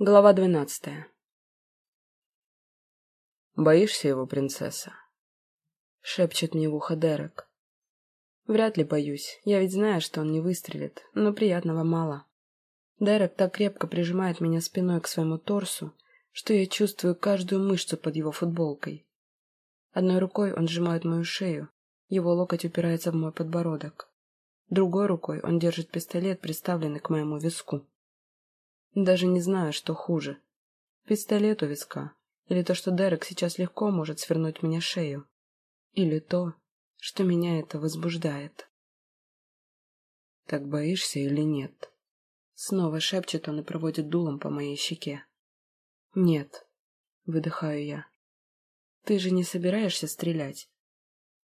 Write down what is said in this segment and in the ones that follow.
Глава двенадцатая. «Боишься его, принцесса?» — шепчет мне в ухо Дерек. Вряд ли боюсь, я ведь знаю, что он не выстрелит, но приятного мало. Дерек так крепко прижимает меня спиной к своему торсу, что я чувствую каждую мышцу под его футболкой. Одной рукой он сжимает мою шею, его локоть упирается в мой подбородок. Другой рукой он держит пистолет, приставленный к моему виску. Даже не знаю, что хуже. Пистолет у виска. Или то, что Дерек сейчас легко может свернуть мне шею. Или то, что меня это возбуждает. Так боишься или нет? Снова шепчет он и проводит дулом по моей щеке. Нет, выдыхаю я. Ты же не собираешься стрелять?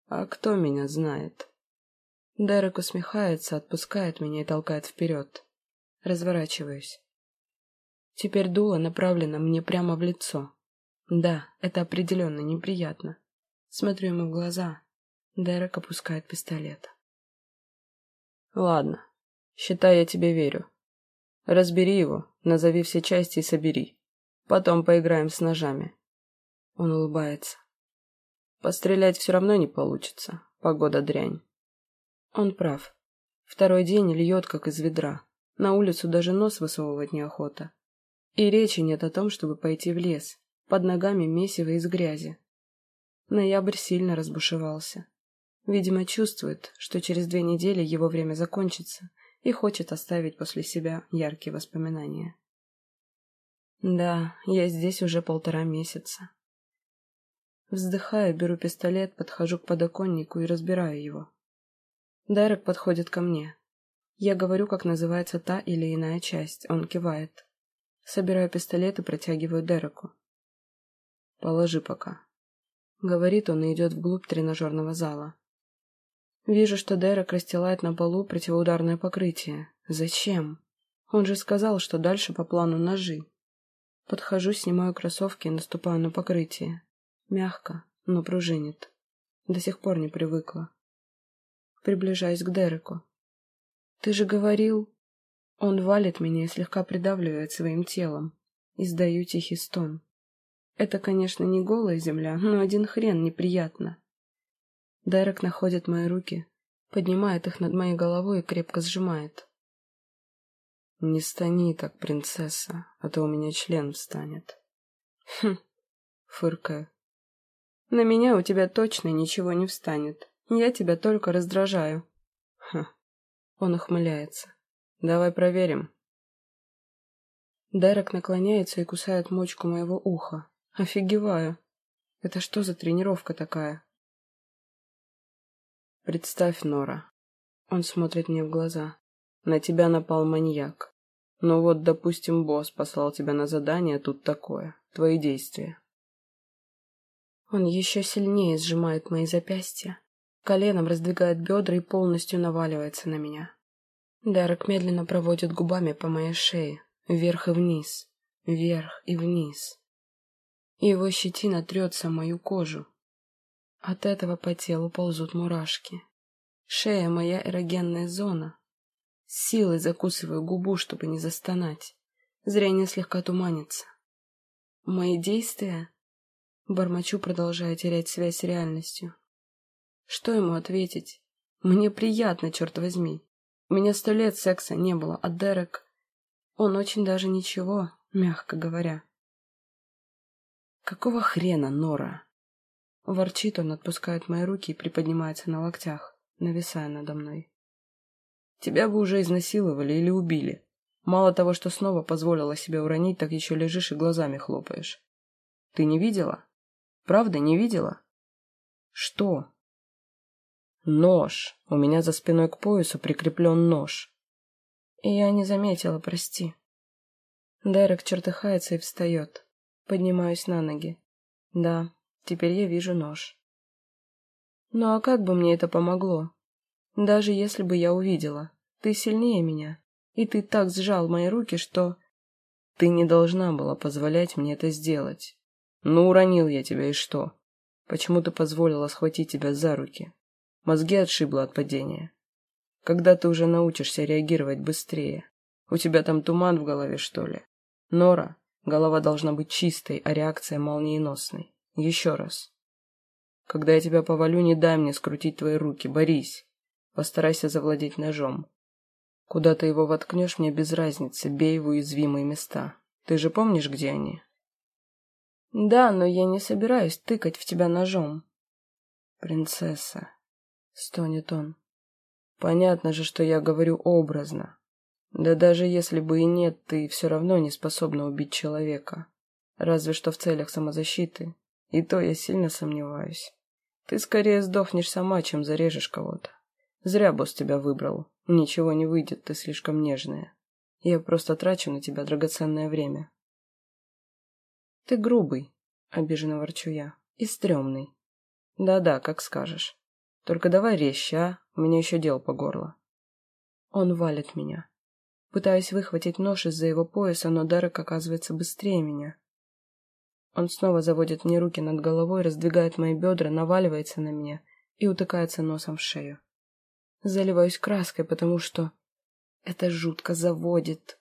А кто меня знает? Дерек усмехается, отпускает меня и толкает вперед. Разворачиваюсь. Теперь дуло направлено мне прямо в лицо. Да, это определенно неприятно. Смотрю ему в глаза. Дерек опускает пистолет. Ладно, считай, я тебе верю. Разбери его, назови все части и собери. Потом поиграем с ножами. Он улыбается. Пострелять все равно не получится. Погода дрянь. Он прав. Второй день льет, как из ведра. На улицу даже нос высовывать неохота. И речи нет о том, чтобы пойти в лес. Под ногами месиво из грязи. Ноябрь сильно разбушевался. Видимо, чувствует, что через две недели его время закончится и хочет оставить после себя яркие воспоминания. Да, я здесь уже полтора месяца. Вздыхаю, беру пистолет, подхожу к подоконнику и разбираю его. Дерек подходит ко мне. Я говорю, как называется та или иная часть. Он кивает. Собираю пистолет и протягиваю Дереку. «Положи пока», — говорит он и идет вглубь тренажерного зала. Вижу, что Дерек расстилает на полу противоударное покрытие. Зачем? Он же сказал, что дальше по плану ножи. Подхожу, снимаю кроссовки и наступаю на покрытие. Мягко, но пружинит. До сих пор не привыкла. Приближаюсь к Дереку. «Ты же говорил...» Он валит меня и слегка придавливает своим телом. Издаю тихий стон. Это, конечно, не голая земля, но один хрен неприятно. Дерек находит мои руки, поднимает их над моей головой и крепко сжимает. «Не стани так, принцесса, а то у меня член встанет». «Хм», — фыркаю. «На меня у тебя точно ничего не встанет. Я тебя только раздражаю». «Ха». Он ухмыляется. Давай проверим. Дерек наклоняется и кусает мочку моего уха. Офигеваю. Это что за тренировка такая? Представь, Нора. Он смотрит мне в глаза. На тебя напал маньяк. Ну вот, допустим, босс послал тебя на задание, тут такое. Твои действия. Он еще сильнее сжимает мои запястья, коленом раздвигает бедра и полностью наваливается на меня. Дерек медленно проводит губами по моей шее, вверх и вниз, вверх и вниз. Его щетина трется мою кожу. От этого по телу ползут мурашки. Шея — моя эрогенная зона. С силой закусываю губу, чтобы не застонать. Зрение слегка туманится. Мои действия? Бормочу, продолжая терять связь с реальностью. Что ему ответить? Мне приятно, черт возьми. У меня сто лет секса не было, а Дерек... Он очень даже ничего, мягко говоря. «Какого хрена, Нора?» Ворчит он, отпускает мои руки и приподнимается на локтях, нависая надо мной. «Тебя бы уже изнасиловали или убили. Мало того, что снова позволила себе уронить, так еще лежишь и глазами хлопаешь. Ты не видела? Правда, не видела?» «Что?» Нож. У меня за спиной к поясу прикреплен нож. И я не заметила, прости. Дерек чертыхается и встает. Поднимаюсь на ноги. Да, теперь я вижу нож. Ну а как бы мне это помогло? Даже если бы я увидела. Ты сильнее меня. И ты так сжал мои руки, что... Ты не должна была позволять мне это сделать. Ну, уронил я тебя, и что? Почему ты позволила схватить тебя за руки? Мозги отшибло от падения. Когда ты уже научишься реагировать быстрее? У тебя там туман в голове, что ли? Нора, голова должна быть чистой, а реакция молниеносной. Еще раз. Когда я тебя повалю, не дай мне скрутить твои руки, борись. Постарайся завладеть ножом. Куда ты его воткнешь, мне без разницы, бей в уязвимые места. Ты же помнишь, где они? Да, но я не собираюсь тыкать в тебя ножом. Принцесса, стонет он. Понятно же, что я говорю образно. Да даже если бы и нет, ты все равно не способна убить человека. Разве что в целях самозащиты. И то я сильно сомневаюсь. Ты скорее сдохнешь сама, чем зарежешь кого-то. Зря босс тебя выбрал. Ничего не выйдет, ты слишком нежная. Я просто трачу на тебя драгоценное время. Ты грубый, обиженно ворчу я, и стрёмный. Да-да, как скажешь. Только давай резче, а? У меня еще дел по горло. Он валит меня. Пытаюсь выхватить нож из-за его пояса, но Дерек оказывается быстрее меня. Он снова заводит мне руки над головой, раздвигает мои бедра, наваливается на меня и утыкается носом в шею. Заливаюсь краской, потому что это жутко заводит.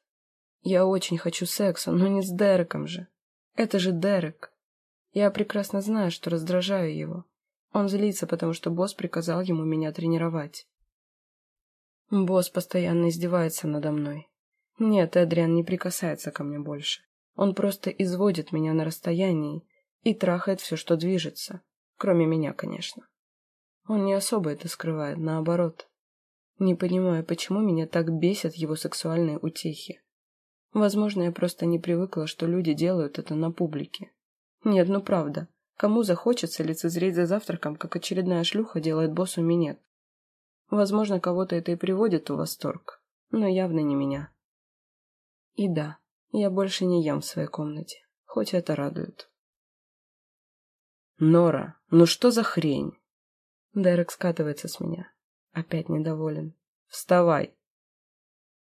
Я очень хочу секса, но не с Дереком же. Это же Дерек. Я прекрасно знаю, что раздражаю его. Он злится, потому что босс приказал ему меня тренировать. Босс постоянно издевается надо мной. Нет, Эдриан не прикасается ко мне больше. Он просто изводит меня на расстоянии и трахает все, что движется. Кроме меня, конечно. Он не особо это скрывает, наоборот. Не понимаю, почему меня так бесят его сексуальные утехи. Возможно, я просто не привыкла, что люди делают это на публике. Нет, ну правда. Кому захочется лицезреть за завтраком, как очередная шлюха делает боссу минет? Возможно, кого-то это и приводит в восторг, но явно не меня. И да, я больше не ем в своей комнате, хоть это радует. Нора, ну что за хрень? Дерек скатывается с меня. Опять недоволен. Вставай.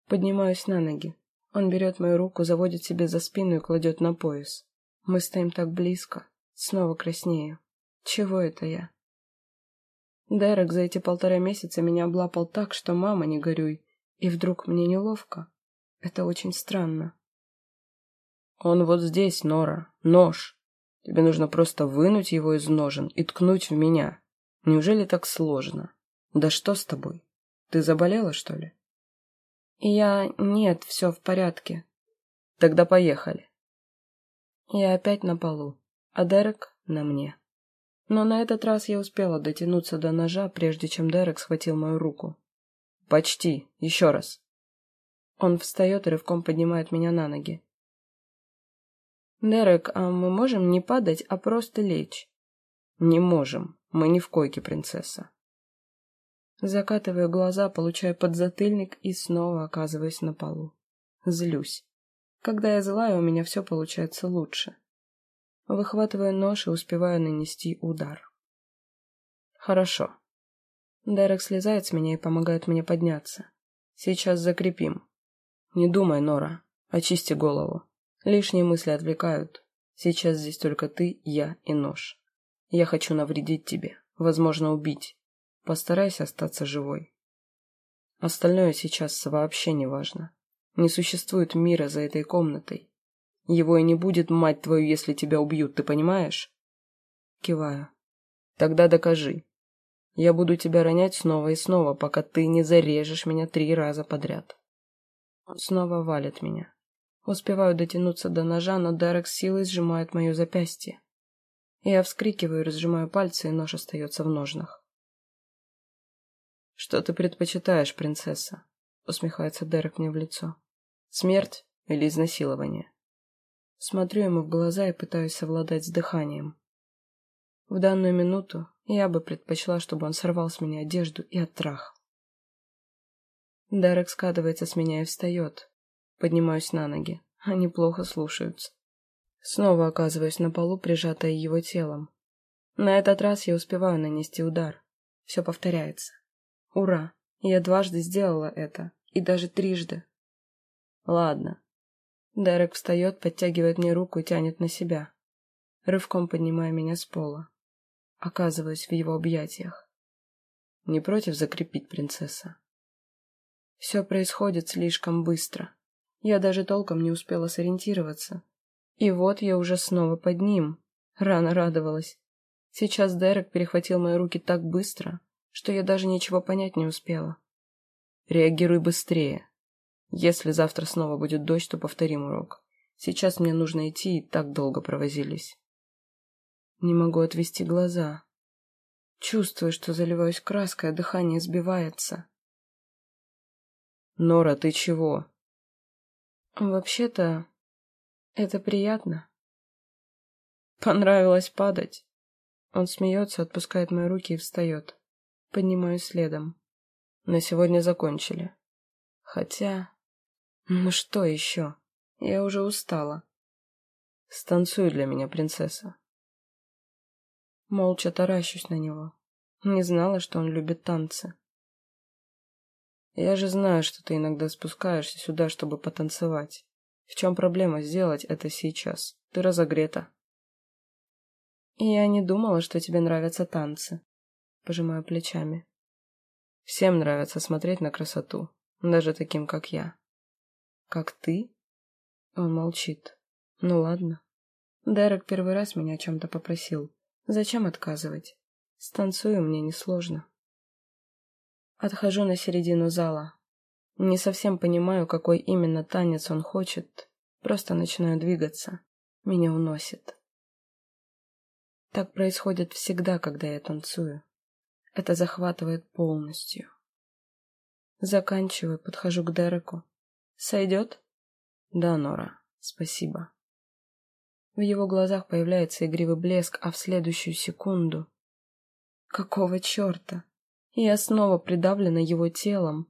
Поднимаюсь на ноги. Он берет мою руку, заводит себе за спину и кладет на пояс. Мы стоим так близко. Снова краснею. Чего это я? Дерек за эти полтора месяца меня облапал так, что мама не горюй. И вдруг мне неловко. Это очень странно. Он вот здесь, Нора. Нож. Тебе нужно просто вынуть его из ножен и ткнуть в меня. Неужели так сложно? Да что с тобой? Ты заболела, что ли? Я... Нет, все в порядке. Тогда поехали. Я опять на полу а Дерек на мне. Но на этот раз я успела дотянуться до ножа, прежде чем Дерек схватил мою руку. «Почти. Еще раз». Он встает и рывком поднимает меня на ноги. «Дерек, а мы можем не падать, а просто лечь?» «Не можем. Мы не в койке, принцесса». Закатываю глаза, получаю подзатыльник и снова оказываюсь на полу. Злюсь. Когда я злая, у меня все получается лучше. Выхватываю нож и успеваю нанести удар. Хорошо. Дерек слезает с меня и помогает мне подняться. Сейчас закрепим. Не думай, Нора. Очисти голову. Лишние мысли отвлекают. Сейчас здесь только ты, я и нож. Я хочу навредить тебе, возможно, убить. Постарайся остаться живой. Остальное сейчас вообще не важно. Не существует мира за этой комнатой. Его и не будет, мать твою, если тебя убьют, ты понимаешь? Киваю. Тогда докажи. Я буду тебя ронять снова и снова, пока ты не зарежешь меня три раза подряд. Он снова валит меня. Успеваю дотянуться до ножа, но Дерек силой сжимает мое запястье. Я вскрикиваю, разжимаю пальцы, и нож остается в ножнах. «Что ты предпочитаешь, принцесса?» — усмехается Дерек мне в лицо. «Смерть или изнасилование?» Смотрю ему в глаза и пытаюсь совладать с дыханием. В данную минуту я бы предпочла, чтобы он сорвал с меня одежду и оттрахал. Дерек скатывается с меня и встает. Поднимаюсь на ноги. Они плохо слушаются. Снова оказываюсь на полу, прижатая его телом. На этот раз я успеваю нанести удар. Все повторяется. Ура! Я дважды сделала это. И даже трижды. Ладно, Дерек встает, подтягивает мне руку и тянет на себя, рывком поднимая меня с пола. Оказываюсь в его объятиях. Не против закрепить принцесса? Все происходит слишком быстро. Я даже толком не успела сориентироваться. И вот я уже снова под ним. Рано радовалась. Сейчас Дерек перехватил мои руки так быстро, что я даже ничего понять не успела. Реагируй быстрее. Если завтра снова будет дождь, то повторим урок. Сейчас мне нужно идти, и так долго провозились. Не могу отвести глаза. Чувствую, что заливаюсь краской, а дыхание сбивается. Нора, ты чего? Вообще-то, это приятно. Понравилось падать? Он смеется, отпускает мои руки и встает. Поднимаюсь следом. На сегодня закончили. Хотя... Ну что еще? Я уже устала. Станцуй для меня, принцесса. Молча таращусь на него. Не знала, что он любит танцы. Я же знаю, что ты иногда спускаешься сюда, чтобы потанцевать. В чем проблема сделать это сейчас? Ты разогрета. Я не думала, что тебе нравятся танцы. Пожимаю плечами. Всем нравится смотреть на красоту, даже таким, как я. Как ты? Он молчит. Ну ладно. Дерек первый раз меня о чем-то попросил. Зачем отказывать? Станцую мне несложно. Отхожу на середину зала. Не совсем понимаю, какой именно танец он хочет. Просто начинаю двигаться. Меня уносит. Так происходит всегда, когда я танцую. Это захватывает полностью. Заканчиваю, подхожу к Дереку. Сойдет? Да, Нора, спасибо. В его глазах появляется игривый блеск, а в следующую секунду... Какого черта? Я снова придавлена его телом.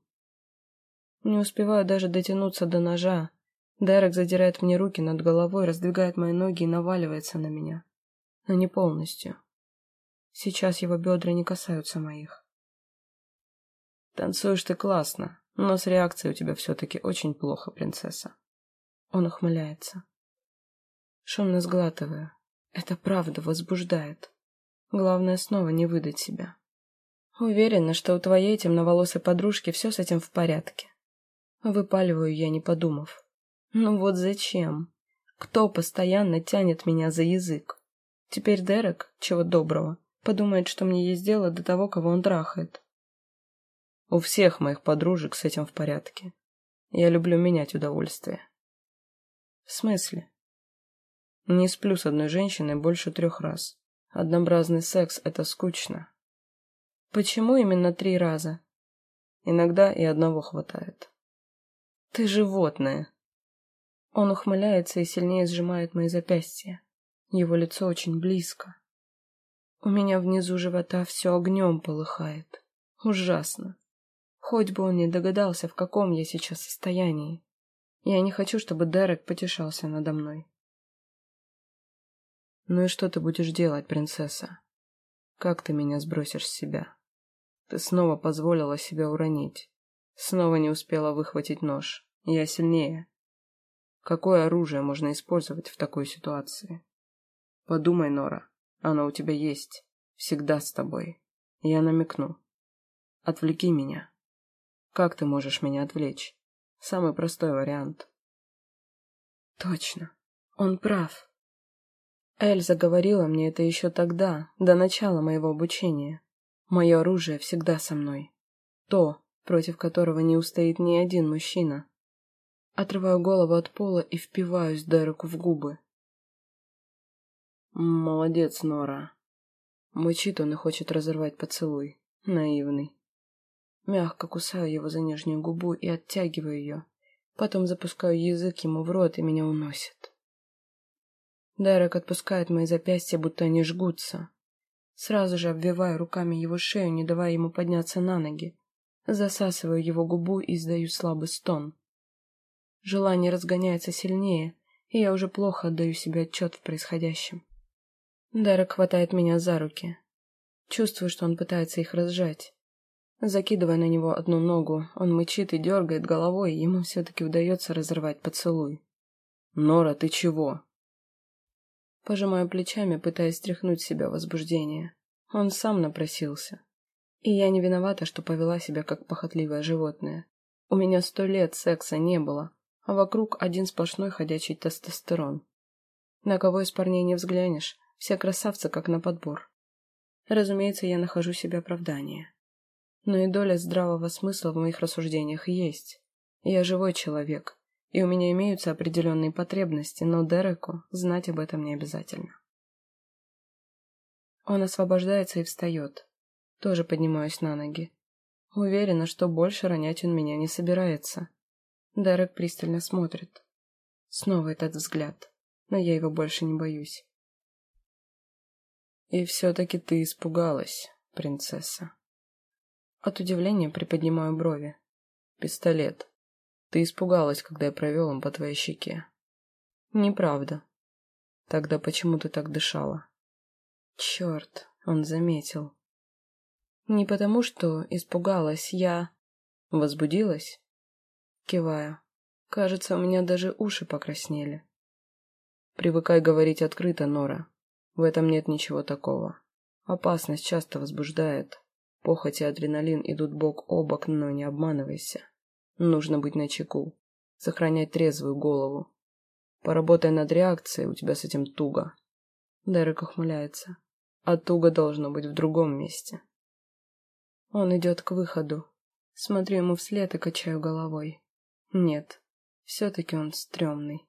Не успеваю даже дотянуться до ножа. Дерек задирает мне руки над головой, раздвигает мои ноги и наваливается на меня. Но не полностью. Сейчас его бедра не касаются моих. Танцуешь ты классно, но с реакцией у тебя все-таки очень плохо, принцесса. Он ухмыляется. Шумно сглатываю. Это правда возбуждает. Главное снова не выдать себя. Уверена, что у твоей темноволосой подружки все с этим в порядке. Выпаливаю я, не подумав. Ну вот зачем? Кто постоянно тянет меня за язык? Теперь Дерек, чего доброго, подумает, что мне есть дело до того, кого он трахает. У всех моих подружек с этим в порядке. Я люблю менять удовольствие. В смысле? Не сплю с одной женщиной больше трех раз. Однообразный секс — это скучно. Почему именно три раза? Иногда и одного хватает. Ты животное. Он ухмыляется и сильнее сжимает мои запястья. Его лицо очень близко. У меня внизу живота все огнем полыхает. Ужасно. Хоть бы он не догадался, в каком я сейчас состоянии. Я не хочу, чтобы Дерек потешался надо мной. Ну и что ты будешь делать, принцесса? Как ты меня сбросишь с себя? Ты снова позволила себя уронить. Снова не успела выхватить нож. Я сильнее. Какое оружие можно использовать в такой ситуации? Подумай, Нора. Оно у тебя есть. Всегда с тобой. Я намекну. Отвлеки меня. Как ты можешь меня отвлечь? Самый простой вариант. Точно. Он прав. Эльза говорила мне это еще тогда, до начала моего обучения. Мое оружие всегда со мной. То, против которого не устоит ни один мужчина. Отрываю голову от пола и впиваюсь Дереку в губы. «Молодец, Нора!» Мычит он и хочет разорвать поцелуй. Наивный. Мягко кусаю его за нижнюю губу и оттягиваю ее. Потом запускаю язык ему в рот и меня уносит. Дерек отпускает мои запястья, будто они жгутся. Сразу же обвиваю руками его шею, не давая ему подняться на ноги. Засасываю его губу и издаю слабый стон. Желание разгоняется сильнее, и я уже плохо отдаю себе отчет в происходящем. Дерек хватает меня за руки. Чувствую, что он пытается их разжать. Закидывая на него одну ногу, он мычит и дергает головой, и ему все-таки удается разорвать поцелуй. «Нора, ты чего?» Пожимаю плечами, пытаясь стряхнуть себя возбуждение. Он сам напросился. И я не виновата, что повела себя как похотливое животное. У меня сто лет секса не было, а вокруг один сплошной ходячий тестостерон. На кого из парней не взглянешь, все красавцы как на подбор. Разумеется, я нахожу себе оправдание. Но и доля здравого смысла в моих рассуждениях есть. Я живой человек, и у меня имеются определенные потребности, но Дереку знать об этом не обязательно. Он освобождается и встает. Тоже поднимаюсь на ноги. Уверена, что больше ронять он меня не собирается. Дерек пристально смотрит. Снова этот взгляд, но я его больше не боюсь. И все-таки ты испугалась, принцесса. От удивления приподнимаю брови. Пистолет. Ты испугалась, когда я провел им по твоей щеке. Неправда. Тогда почему ты так дышала? Черт, он заметил. Не потому, что испугалась, я... Возбудилась? Киваю. Кажется, у меня даже уши покраснели. Привыкай говорить открыто, Нора. В этом нет ничего такого. Опасность часто возбуждает. Похоть и адреналин идут бок о бок, но не обманывайся. Нужно быть начеку. Сохранять трезвую голову. Поработай над реакцией, у тебя с этим туго. Дерек ухмыляется. А туго должно быть в другом месте. Он идет к выходу. Смотрю ему вслед и качаю головой. Нет, все-таки он стрёмный.